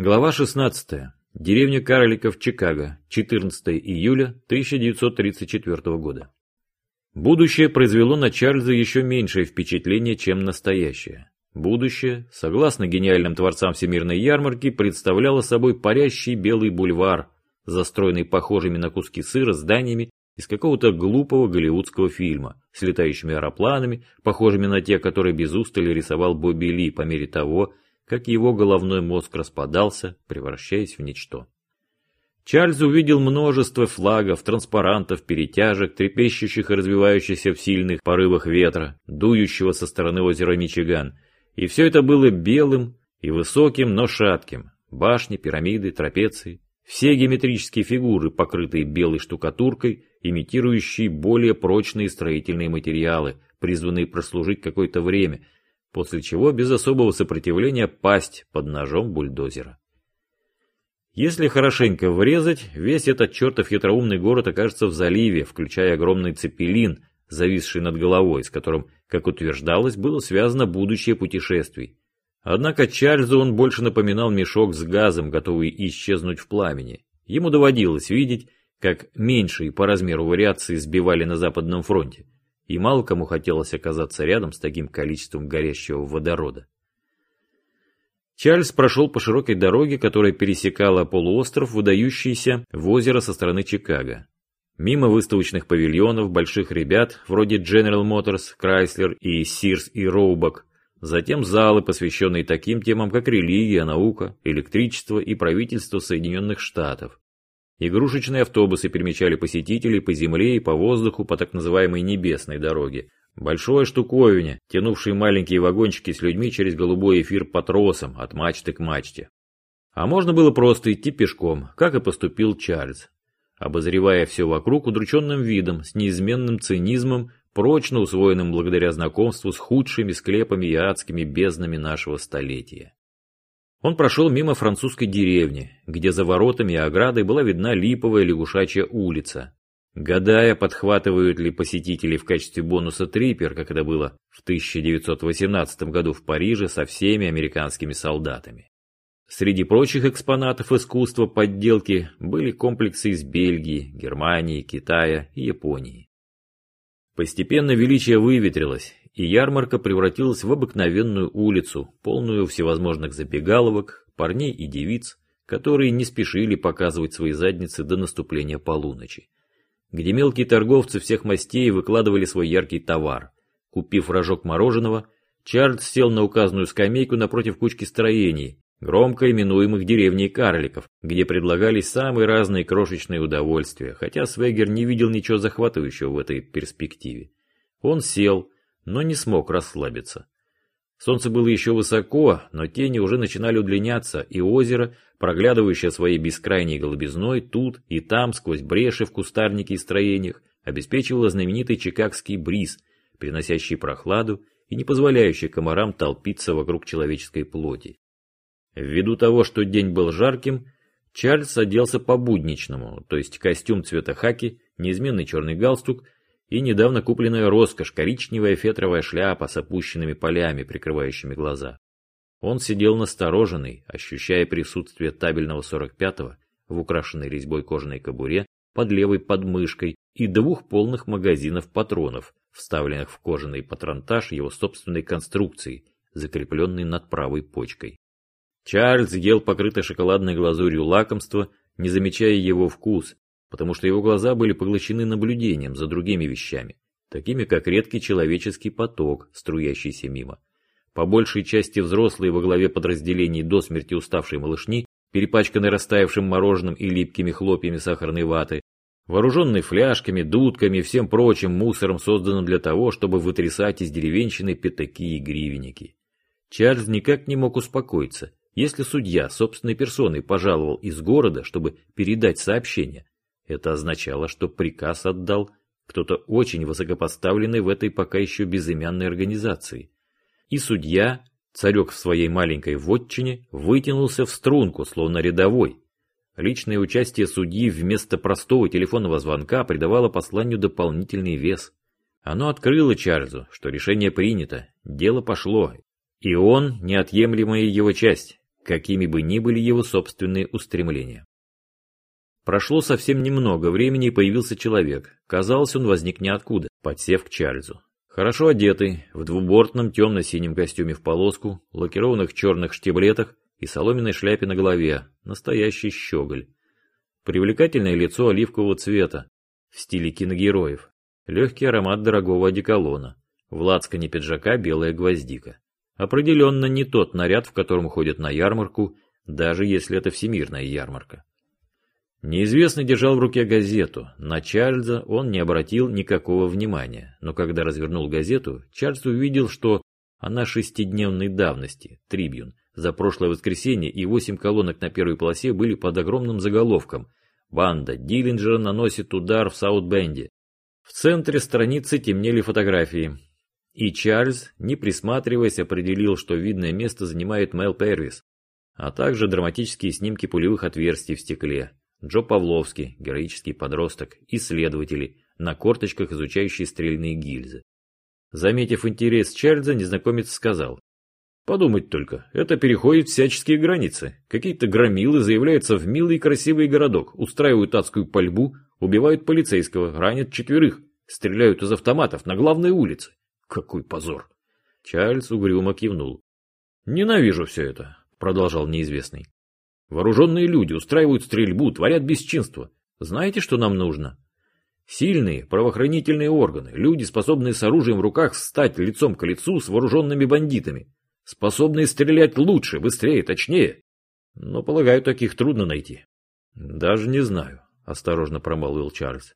Глава 16. Деревня Карликов, Чикаго. 14 июля 1934 года. Будущее произвело на Чарльза еще меньшее впечатление, чем настоящее. Будущее, согласно гениальным творцам Всемирной ярмарки, представляло собой парящий белый бульвар, застроенный похожими на куски сыра зданиями из какого-то глупого голливудского фильма, с летающими аэропланами, похожими на те, которые без устали рисовал Бобби Ли по мере того, как его головной мозг распадался, превращаясь в ничто. Чарльз увидел множество флагов, транспарантов, перетяжек, трепещущих и развивающихся в сильных порывах ветра, дующего со стороны озера Мичиган. И все это было белым и высоким, но шатким. Башни, пирамиды, трапеции. Все геометрические фигуры, покрытые белой штукатуркой, имитирующие более прочные строительные материалы, призванные прослужить какое-то время – после чего без особого сопротивления пасть под ножом бульдозера. Если хорошенько врезать, весь этот чертов хитроумный город окажется в заливе, включая огромный цепелин, зависший над головой, с которым, как утверждалось, было связано будущее путешествий. Однако Чарльзу он больше напоминал мешок с газом, готовый исчезнуть в пламени. Ему доводилось видеть, как меньшие по размеру вариации сбивали на Западном фронте и мало кому хотелось оказаться рядом с таким количеством горящего водорода. Чарльз прошел по широкой дороге, которая пересекала полуостров, выдающийся в озеро со стороны Чикаго. Мимо выставочных павильонов, больших ребят, вроде General Motors, Chrysler и Sears и Roebuck, затем залы, посвященные таким темам, как религия, наука, электричество и правительство Соединенных Штатов, Игрушечные автобусы перемещали посетителей по земле и по воздуху по так называемой небесной дороге. Большое штуковине, тянувшие маленькие вагончики с людьми через голубой эфир по тросам от мачты к мачте. А можно было просто идти пешком, как и поступил Чарльз. Обозревая все вокруг удрученным видом, с неизменным цинизмом, прочно усвоенным благодаря знакомству с худшими склепами и адскими безднами нашего столетия. Он прошел мимо французской деревни, где за воротами и оградой была видна липовая лягушачья улица. Гадая, подхватывают ли посетители в качестве бонуса трипер, как это было в 1918 году в Париже со всеми американскими солдатами. Среди прочих экспонатов искусства подделки были комплексы из Бельгии, Германии, Китая и Японии. Постепенно величие выветрилось, и ярмарка превратилась в обыкновенную улицу, полную всевозможных забегаловок, парней и девиц, которые не спешили показывать свои задницы до наступления полуночи, где мелкие торговцы всех мастей выкладывали свой яркий товар. Купив рожок мороженого, Чарльз сел на указанную скамейку напротив кучки строений, громко именуемых деревней карликов, где предлагались самые разные крошечные удовольствия, хотя Свегер не видел ничего захватывающего в этой перспективе. Он сел, но не смог расслабиться. Солнце было еще высоко, но тени уже начинали удлиняться, и озеро, проглядывающее своей бескрайней голубизной тут и там сквозь бреши в кустарнике и строениях, обеспечивало знаменитый чикагский бриз, приносящий прохладу и не позволяющий комарам толпиться вокруг человеческой плоти. Ввиду того, что день был жарким, Чарльз оделся по-будничному, то есть костюм цвета хаки, неизменный черный галстук – и недавно купленная роскошь, коричневая фетровая шляпа с опущенными полями, прикрывающими глаза. Он сидел настороженный, ощущая присутствие табельного 45-го в украшенной резьбой кожаной кобуре под левой подмышкой и двух полных магазинов патронов, вставленных в кожаный патронтаж его собственной конструкции, закрепленный над правой почкой. Чарльз ел покрытое шоколадной глазурью лакомство, не замечая его вкус, потому что его глаза были поглощены наблюдением за другими вещами, такими как редкий человеческий поток, струящийся мимо. По большей части взрослые во главе подразделений до смерти уставшей малышни, перепачканные растаявшим мороженым и липкими хлопьями сахарной ваты, вооруженные фляжками, дудками и всем прочим мусором, созданным для того, чтобы вытрясать из деревенщины пятаки и гривенники. Чарльз никак не мог успокоиться. Если судья собственной персоной пожаловал из города, чтобы передать сообщение, это означало, что приказ отдал кто-то очень высокопоставленный в этой пока еще безымянной организации. И судья, царек в своей маленькой вотчине, вытянулся в струнку, словно рядовой. Личное участие судьи вместо простого телефонного звонка придавало посланию дополнительный вес. Оно открыло Чарльзу, что решение принято, дело пошло, и он неотъемлемая его часть, какими бы ни были его собственные устремления. Прошло совсем немного времени и появился человек. Казалось, он возник ниоткуда, подсев к Чарльзу. Хорошо одетый, в двубортном темно-синем костюме в полоску, лакированных черных штиблетах и соломенной шляпе на голове. Настоящий щеголь. Привлекательное лицо оливкового цвета, в стиле киногероев. Легкий аромат дорогого одеколона. В лацкане пиджака белая гвоздика. Определенно не тот наряд, в котором ходят на ярмарку, даже если это всемирная ярмарка. Неизвестный держал в руке газету. На Чарльза он не обратил никакого внимания, но когда развернул газету, Чарльз увидел, что она шестидневной давности, Трибьюн, за прошлое воскресенье и восемь колонок на первой полосе были под огромным заголовком «Банда Диллинджера наносит удар в Саутбенде». В центре страницы темнели фотографии. И Чарльз, не присматриваясь, определил, что видное место занимает Мел Первис, а также драматические снимки пулевых отверстий в стекле. Джо Павловский, героический подросток, исследователи, на корточках изучающие стрельные гильзы. Заметив интерес Чарльза, незнакомец сказал. Подумать только, это переходит всяческие границы. Какие-то громилы заявляются в милый и красивый городок, устраивают адскую пальбу, убивают полицейского, ранят четверых, стреляют из автоматов на главной улице. Какой позор! Чарльз угрюмо кивнул. «Ненавижу все это», — продолжал неизвестный. Вооруженные люди устраивают стрельбу, творят бесчинство. Знаете, что нам нужно? Сильные правоохранительные органы, люди, способные с оружием в руках стать лицом к лицу с вооруженными бандитами. Способные стрелять лучше, быстрее, точнее. Но, полагаю, таких трудно найти. Даже не знаю, осторожно промолвил Чарльз.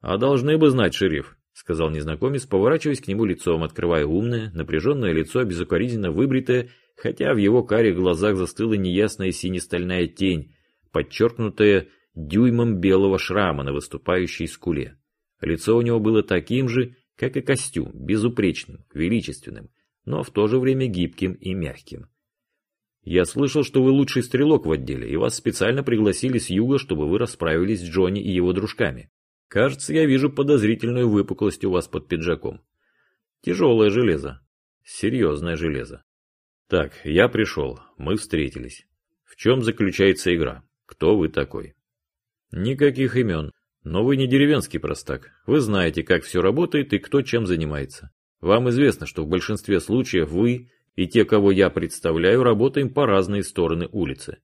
А должны бы знать, шериф, сказал незнакомец, поворачиваясь к нему лицом, открывая умное, напряженное лицо, безукоризненно выбритое хотя в его карих глазах застыла неясная сине-стальная тень, подчеркнутая дюймом белого шрама на выступающей скуле. Лицо у него было таким же, как и костюм, безупречным, величественным, но в то же время гибким и мягким. «Я слышал, что вы лучший стрелок в отделе, и вас специально пригласили с юга, чтобы вы расправились с Джонни и его дружками. Кажется, я вижу подозрительную выпуклость у вас под пиджаком. Тяжелое железо. Серьезное железо. Так, я пришел, мы встретились. В чем заключается игра? Кто вы такой? Никаких имен. Но вы не деревенский простак. Вы знаете, как все работает и кто чем занимается. Вам известно, что в большинстве случаев вы и те, кого я представляю, работаем по разные стороны улицы.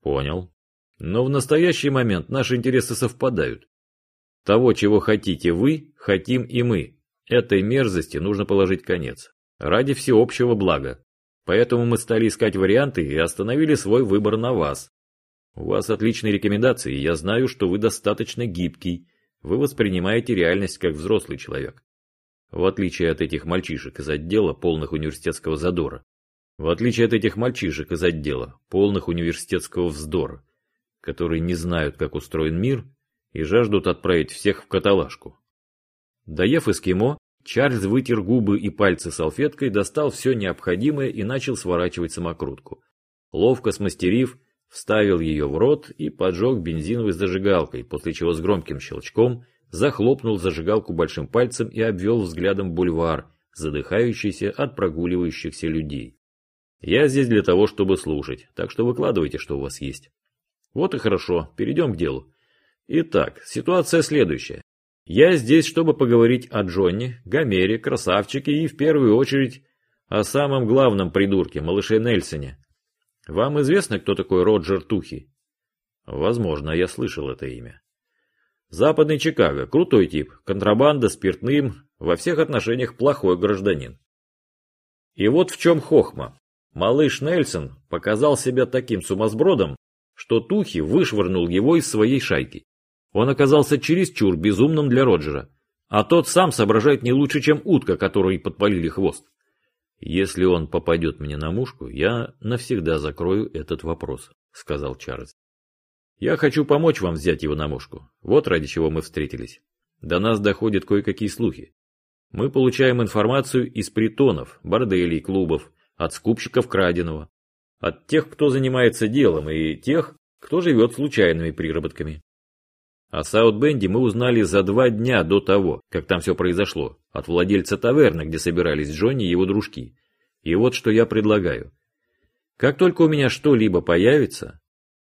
Понял. Но в настоящий момент наши интересы совпадают. Того, чего хотите вы, хотим и мы. Этой мерзости нужно положить конец. Ради всеобщего блага. Поэтому мы стали искать варианты и остановили свой выбор на вас. У вас отличные рекомендации, я знаю, что вы достаточно гибкий. Вы воспринимаете реальность как взрослый человек. В отличие от этих мальчишек из отдела, полных университетского задора. В отличие от этих мальчишек из отдела, полных университетского вздора, которые не знают, как устроен мир, и жаждут отправить всех в каталажку. Доев эскимо, Чарльз вытер губы и пальцы салфеткой, достал все необходимое и начал сворачивать самокрутку. Ловко смастерив, вставил ее в рот и поджег бензиновой зажигалкой, после чего с громким щелчком захлопнул зажигалку большим пальцем и обвел взглядом бульвар, задыхающийся от прогуливающихся людей. Я здесь для того, чтобы слушать, так что выкладывайте, что у вас есть. Вот и хорошо, перейдем к делу. Итак, ситуация следующая. Я здесь, чтобы поговорить о Джонни, Гомере, красавчике и, в первую очередь, о самом главном придурке, малыше Нельсоне. Вам известно, кто такой Роджер Тухи? Возможно, я слышал это имя. Западный Чикаго, крутой тип, контрабанда, спиртным, во всех отношениях плохой гражданин. И вот в чем хохма. Малыш Нельсон показал себя таким сумасбродом, что Тухи вышвырнул его из своей шайки. Он оказался чересчур безумным для Роджера, а тот сам соображает не лучше, чем утка, которой подпалили хвост. Если он попадет мне на мушку, я навсегда закрою этот вопрос, сказал Чарльз. Я хочу помочь вам взять его на мушку. Вот ради чего мы встретились. До нас доходят кое-какие слухи. Мы получаем информацию из притонов, борделей, клубов, от скупщиков краденого, от тех, кто занимается делом, и тех, кто живет случайными приработками. О Саутбенде мы узнали за два дня до того, как там все произошло, от владельца таверны, где собирались Джонни и его дружки. И вот что я предлагаю. Как только у меня что-либо появится,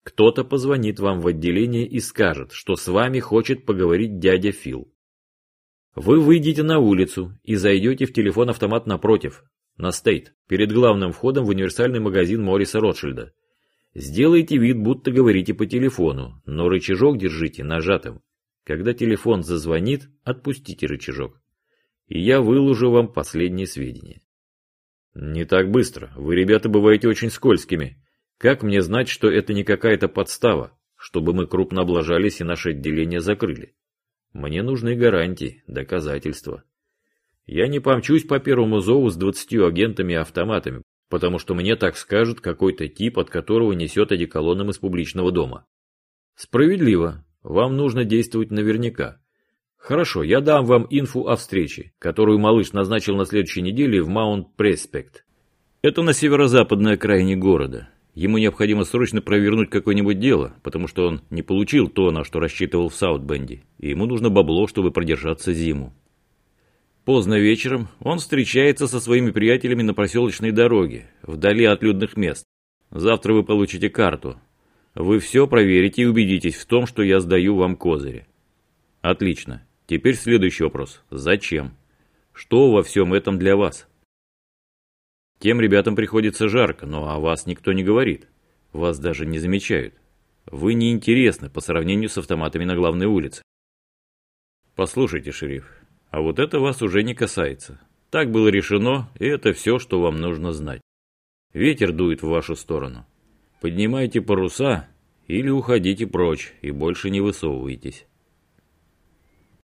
кто-то позвонит вам в отделение и скажет, что с вами хочет поговорить дядя Фил. Вы выйдете на улицу и зайдете в телефон-автомат напротив, на стейт, перед главным входом в универсальный магазин Мориса Ротшильда. Сделайте вид, будто говорите по телефону, но рычажок держите нажатым. Когда телефон зазвонит, отпустите рычажок. И я выложу вам последние сведения. Не так быстро. Вы, ребята, бываете очень скользкими. Как мне знать, что это не какая-то подстава, чтобы мы крупно облажались и наше отделение закрыли? Мне нужны гарантии, доказательства. Я не помчусь по первому зову с двадцатью агентами и автоматами, потому что мне так скажет какой-то тип, от которого несет одеколоном из публичного дома. Справедливо. Вам нужно действовать наверняка. Хорошо, я дам вам инфу о встрече, которую малыш назначил на следующей неделе в Маунт Преспект. Это на северо-западной окраине города. Ему необходимо срочно провернуть какое-нибудь дело, потому что он не получил то, на что рассчитывал в Саутбенде, и ему нужно бабло, чтобы продержаться зиму. Поздно вечером он встречается со своими приятелями на проселочной дороге, вдали от людных мест. Завтра вы получите карту. Вы все проверите и убедитесь в том, что я сдаю вам козыри. Отлично. Теперь следующий вопрос. Зачем? Что во всем этом для вас? Тем ребятам приходится жарко, но о вас никто не говорит. Вас даже не замечают. Вы неинтересны по сравнению с автоматами на главной улице. Послушайте, шериф, а вот это вас уже не касается. Так было решено, и это все, что вам нужно знать. Ветер дует в вашу сторону. Поднимайте паруса или уходите прочь и больше не высовывайтесь.